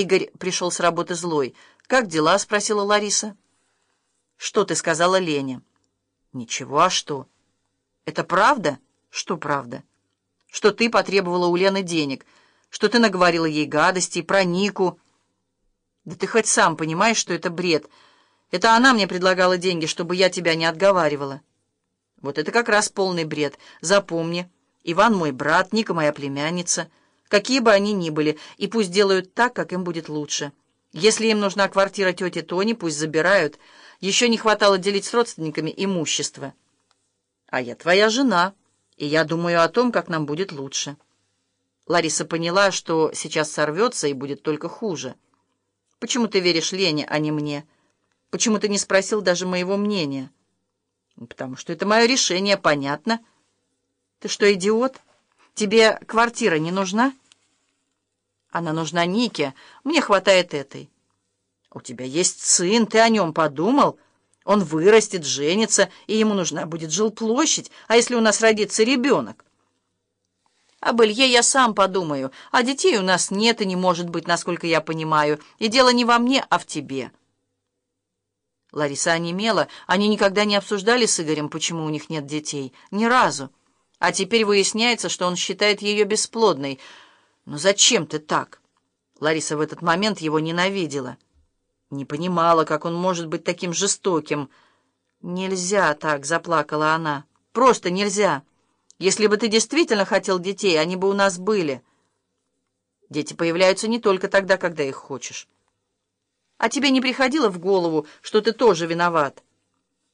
Игорь пришел с работы злой. «Как дела?» — спросила Лариса. «Что ты сказала Лене?» «Ничего, а что?» «Это правда?» «Что правда?» «Что ты потребовала у Лены денег, что ты наговорила ей гадостей про Нику». «Да ты хоть сам понимаешь, что это бред. Это она мне предлагала деньги, чтобы я тебя не отговаривала». «Вот это как раз полный бред. Запомни, Иван мой брат, Ника моя племянница» какие бы они ни были, и пусть делают так, как им будет лучше. Если им нужна квартира тети Тони, пусть забирают. Еще не хватало делить с родственниками имущество. А я твоя жена, и я думаю о том, как нам будет лучше. Лариса поняла, что сейчас сорвется и будет только хуже. Почему ты веришь Лене, а не мне? Почему ты не спросил даже моего мнения? Потому что это мое решение, понятно. Ты что, идиот? Тебе квартира не нужна? Она нужна Нике. Мне хватает этой. У тебя есть сын, ты о нем подумал? Он вырастет, женится, и ему нужна будет жилплощадь. А если у нас родится ребенок? Об Илье я сам подумаю, а детей у нас нет и не может быть, насколько я понимаю. И дело не во мне, а в тебе. Лариса онемела. Они никогда не обсуждали с Игорем, почему у них нет детей. Ни разу. А теперь выясняется, что он считает ее бесплодной. Но зачем ты так? Лариса в этот момент его ненавидела. Не понимала, как он может быть таким жестоким. «Нельзя так», — заплакала она. «Просто нельзя. Если бы ты действительно хотел детей, они бы у нас были». Дети появляются не только тогда, когда их хочешь. А тебе не приходило в голову, что ты тоже виноват?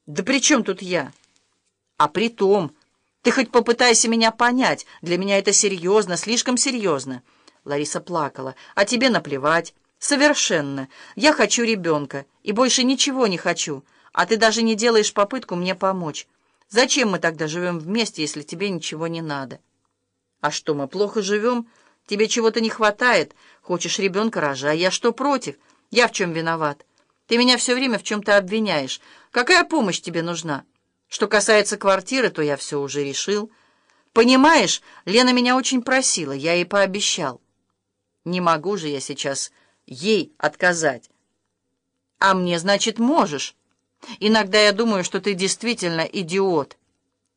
Да при чем тут я? А при том... Ты хоть попытайся меня понять. Для меня это серьезно, слишком серьезно. Лариса плакала. А тебе наплевать. Совершенно. Я хочу ребенка. И больше ничего не хочу. А ты даже не делаешь попытку мне помочь. Зачем мы тогда живем вместе, если тебе ничего не надо? А что, мы плохо живем? Тебе чего-то не хватает? Хочешь ребенка рожай. Я что, против? Я в чем виноват? Ты меня все время в чем-то обвиняешь. Какая помощь тебе нужна?» Что касается квартиры, то я все уже решил. Понимаешь, Лена меня очень просила, я ей пообещал. Не могу же я сейчас ей отказать. А мне, значит, можешь. Иногда я думаю, что ты действительно идиот.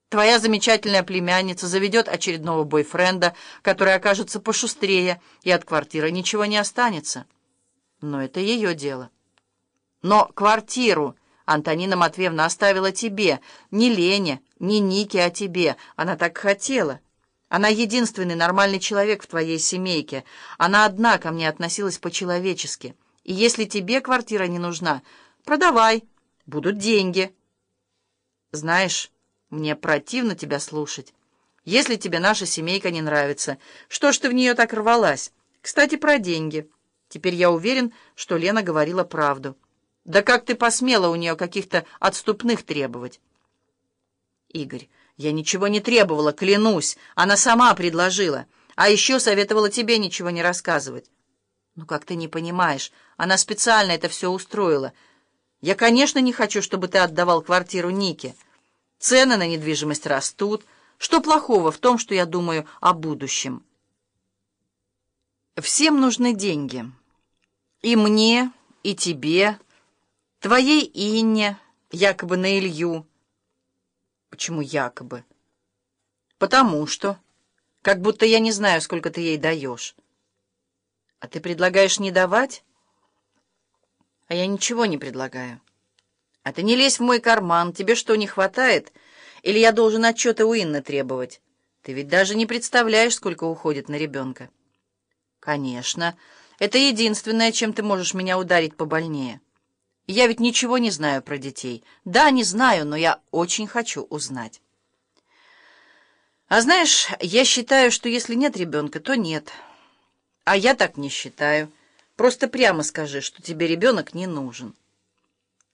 Твоя замечательная племянница заведет очередного бойфренда, который окажется пошустрее, и от квартиры ничего не останется. Но это ее дело. Но квартиру... Антонина Матвеевна оставила тебе, не Лене, не Нике, а тебе. Она так хотела. Она единственный нормальный человек в твоей семейке. Она одна ко мне относилась по-человечески. И если тебе квартира не нужна, продавай, будут деньги. Знаешь, мне противно тебя слушать. Если тебе наша семейка не нравится, что ж ты в нее так рвалась? Кстати, про деньги. Теперь я уверен, что Лена говорила правду. Да как ты посмела у нее каких-то отступных требовать? Игорь, я ничего не требовала, клянусь. Она сама предложила. А еще советовала тебе ничего не рассказывать. Ну, как ты не понимаешь, она специально это все устроила. Я, конечно, не хочу, чтобы ты отдавал квартиру Нике. Цены на недвижимость растут. Что плохого в том, что я думаю о будущем? Всем нужны деньги. И мне, и тебе, Твоей Инне, якобы на Илью. Почему якобы? Потому что. Как будто я не знаю, сколько ты ей даешь. А ты предлагаешь не давать? А я ничего не предлагаю. А ты не лезь в мой карман. Тебе что, не хватает? Или я должен отчеты у Инны требовать? Ты ведь даже не представляешь, сколько уходит на ребенка. Конечно. Это единственное, чем ты можешь меня ударить побольнее. Я ведь ничего не знаю про детей. Да, не знаю, но я очень хочу узнать. А знаешь, я считаю, что если нет ребенка, то нет. А я так не считаю. Просто прямо скажи, что тебе ребенок не нужен.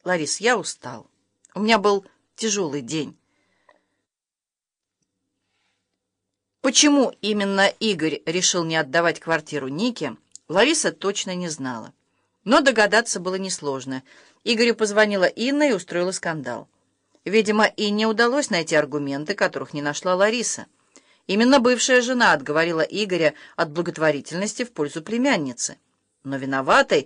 Ларис, я устал. У меня был тяжелый день. Почему именно Игорь решил не отдавать квартиру Нике, Лариса точно не знала. Но догадаться было несложно. Игорю позвонила Инна и устроила скандал. Видимо, Инне удалось найти аргументы, которых не нашла Лариса. Именно бывшая жена отговорила Игоря от благотворительности в пользу племянницы. Но виноватой